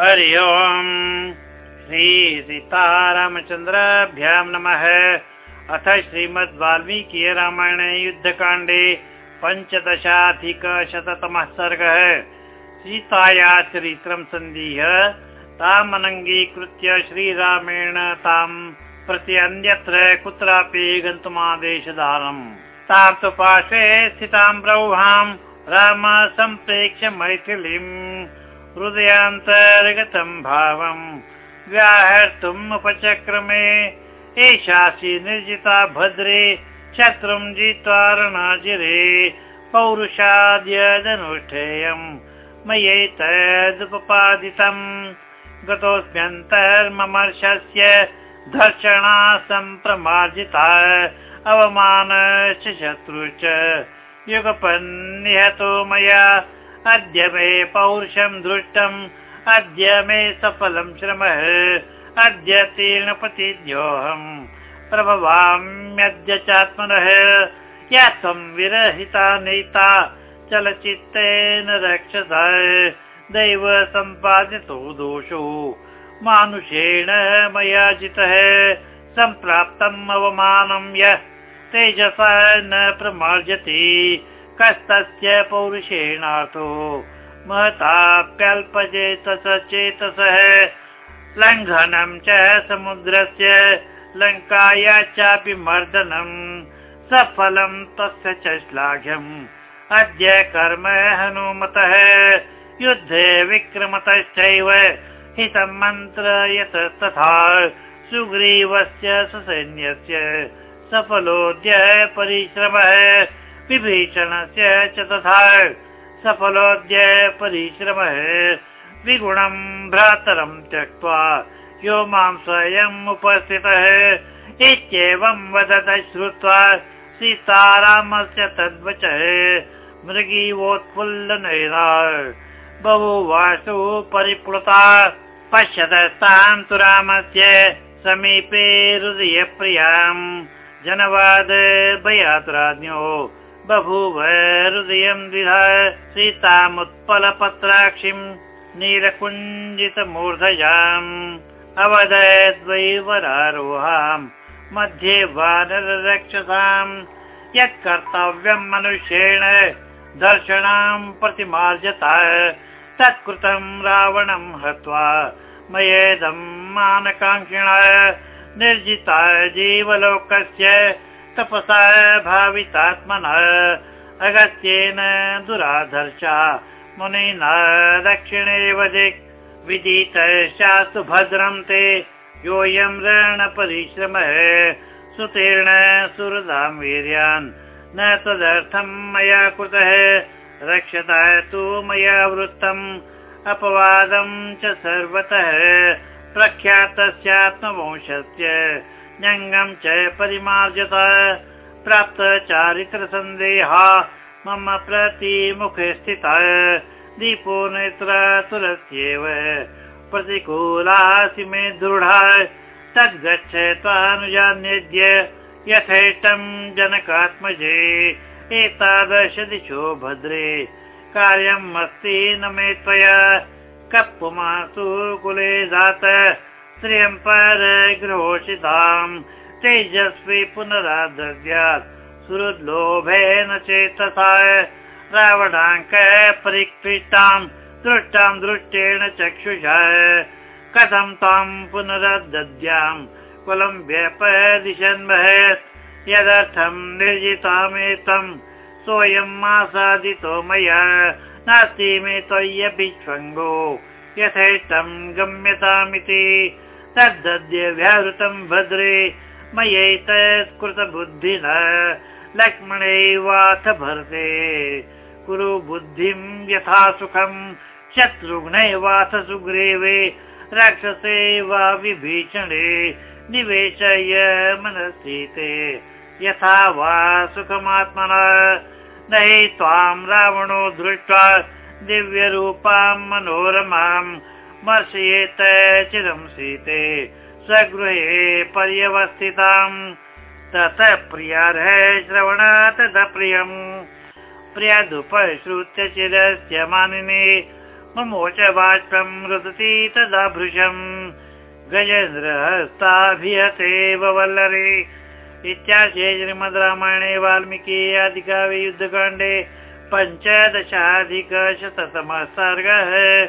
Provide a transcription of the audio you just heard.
हरि ओम्। श्रीसीतारामचन्द्राभ्यां नमः। अथ श्रीमद् वाल्मीकि रामायणे युद्धकाण्डे पञ्चदशाधिकशततमः सर्गः। सीताया चरित्रं सन्धीय तामनङ्गीकृत्य श्रीरामेण तां प्रति अन्यत्र कुत्रापि गन्तुमादेशदानम् तां तु पार्श्वे स्थितां ब्रौहां राम सम्प्रेक्ष्य मैथिलीम् हृदयान्तर्गतं भावम् व्याहर्तुम् उपचक्रमे। एषासि निर्जिता भद्रे शत्रुं जित्वा रणाजिरे। पौरुषाद्यदनुष्ठेयम् मयैतदुपपादितम्। गतोऽस्म्यन्तर्ममर्षस्य धर्षणा सम्प्रमार्जिता अवमानश्च शत्रुश्च। युगपन्निहतो मया अद्य मे पौरुषं दृष्टम् अद्य मे सफलं श्रमः अद्य तीर्णपतिद्योऽहम् प्रभवाम्यद्य चात्मनः। या त्वं विरहिता नेता चलचित्तेन रक्षस। दैव सम्पादितो दोषो मानुषेण मया जितः। सम्प्राप्तम् अवमानं यः तेजसा न प्रमार्जति कस्तस्य पौरुषेणार्थो। महताप्यल्पचेतस चेतसः। लङ्घनं च समुद्रस्य लङ्काया चापि मर्दनम् सफलं तस्य च श्लाघ्यम् अद्य कर्म हनुमतः। युद्धे विक्रमतश्चैव। हितं मन्त्र तथा। सुग्रीवस्य ससैन्यस्य। सफलोद्य परिश्रमः विभीषणस्य च तथा सफलोद्य परिश्रमः। विगुणं भ्रातरं त्यक्त्वा यो मां स्वयम् उपस्थितः। इत्येवं वदत श्रुत्वा सीतारामस्य तद्वचः। मृगीवोत्फुल्लनयना बहुवासु परिप्लुता। पश्यतस्तां तु रामस्य समीपे हृदयप्रियाम्। जनवाद भयात्राज्ञो बभूव हृदयं द्विधा सीतामुत्पलपत्राक्षिम् नीलकुञ्जितमूर्धजाम् अवदद्वैवरारोहाम् मध्ये वानररक्षसाम् यत् कर्तव्यम् मनुष्येण दर्शनाम् प्रतिमार्जता तत्कृतम् रावणम् हत्वा मयेदम् मानकाङ्क्षिण निर्जिता जीवलोकस्य तपसा भावितात्मनः। अगस्त्येन दुराधर्षा। मुनिना दक्षिणेव दिक् विदितश्चास्तु भद्रं ते। योऽयं रणपरिश्रमः सुतीर्ण सुहृदां वीर्यान्। न तदर्थं मया कृतः। रक्षता तु मया वृत्तम्। अपवादं च सर्वतः। प्रख्यातस्यात्मवंशस्य न्यङ्गं च परिमार्जत। प्राप्त चारित्रसन्देहा। मम प्रतिमुखे स्थितः। दीपो नेत्र तुलस्येव। प्रतिकूलासि मे दृढा। तद्गच्छ त्वानुजान्यद्य यथेष्टं जनकात्मजे। एतादृश दिशो भद्रे। कार्यम् अस्ति न मे त्वया। कप्पुमासु कुले जात श्रियं परगृहोषिताम् तेजस्वी पुनराद्रव्यात्। सुहृद्लोभेन चेतसा रावणाङ्क परिक्लिष्टाम् दृष्टां दृष्टेण चक्षुषा। कथं तां पुनरदद्याम् कुलं व्यपदिशन्महत् यदर्थं निर्जितामेतम् सोऽयम् आसादितो मया। नास्ति मे त्वय्यभिष्वङ्गो। यथेष्टं गम्यतामिति तद्दद्य व्याहृतं भद्रे मयैतत्कृतबुद्धिन लक्ष्मणैवाथ भरते। कुरु बुद्धिं यथा सुखम् शत्रुघ्नैवाथ सुग्रीवे। राक्षसे वा विभीषणे निवेशय मनस्थिते यथा वा सुखमात्मना। न हि त्वां रावणो दृष्ट्वा दिव्यरूपां मनोरमां मर्शयेत चिरं सीते स्वगृहे पर्यवस्थिताम् ततः प्रियार्ह श्रवणा ततः प्रियम्। प्रियादुपश्रुत्य चिरस्य मानिने ममोच बाष्पं रुदति तदा भृशम्। गजेन्द्रहस्ताभिहते वल्लरे इत्याशे श्रीमद् रामायणे वाल्मीकि आदिकाव्ये युद्धकाण्डे पञ्चदशाधिकशततमः सर्गः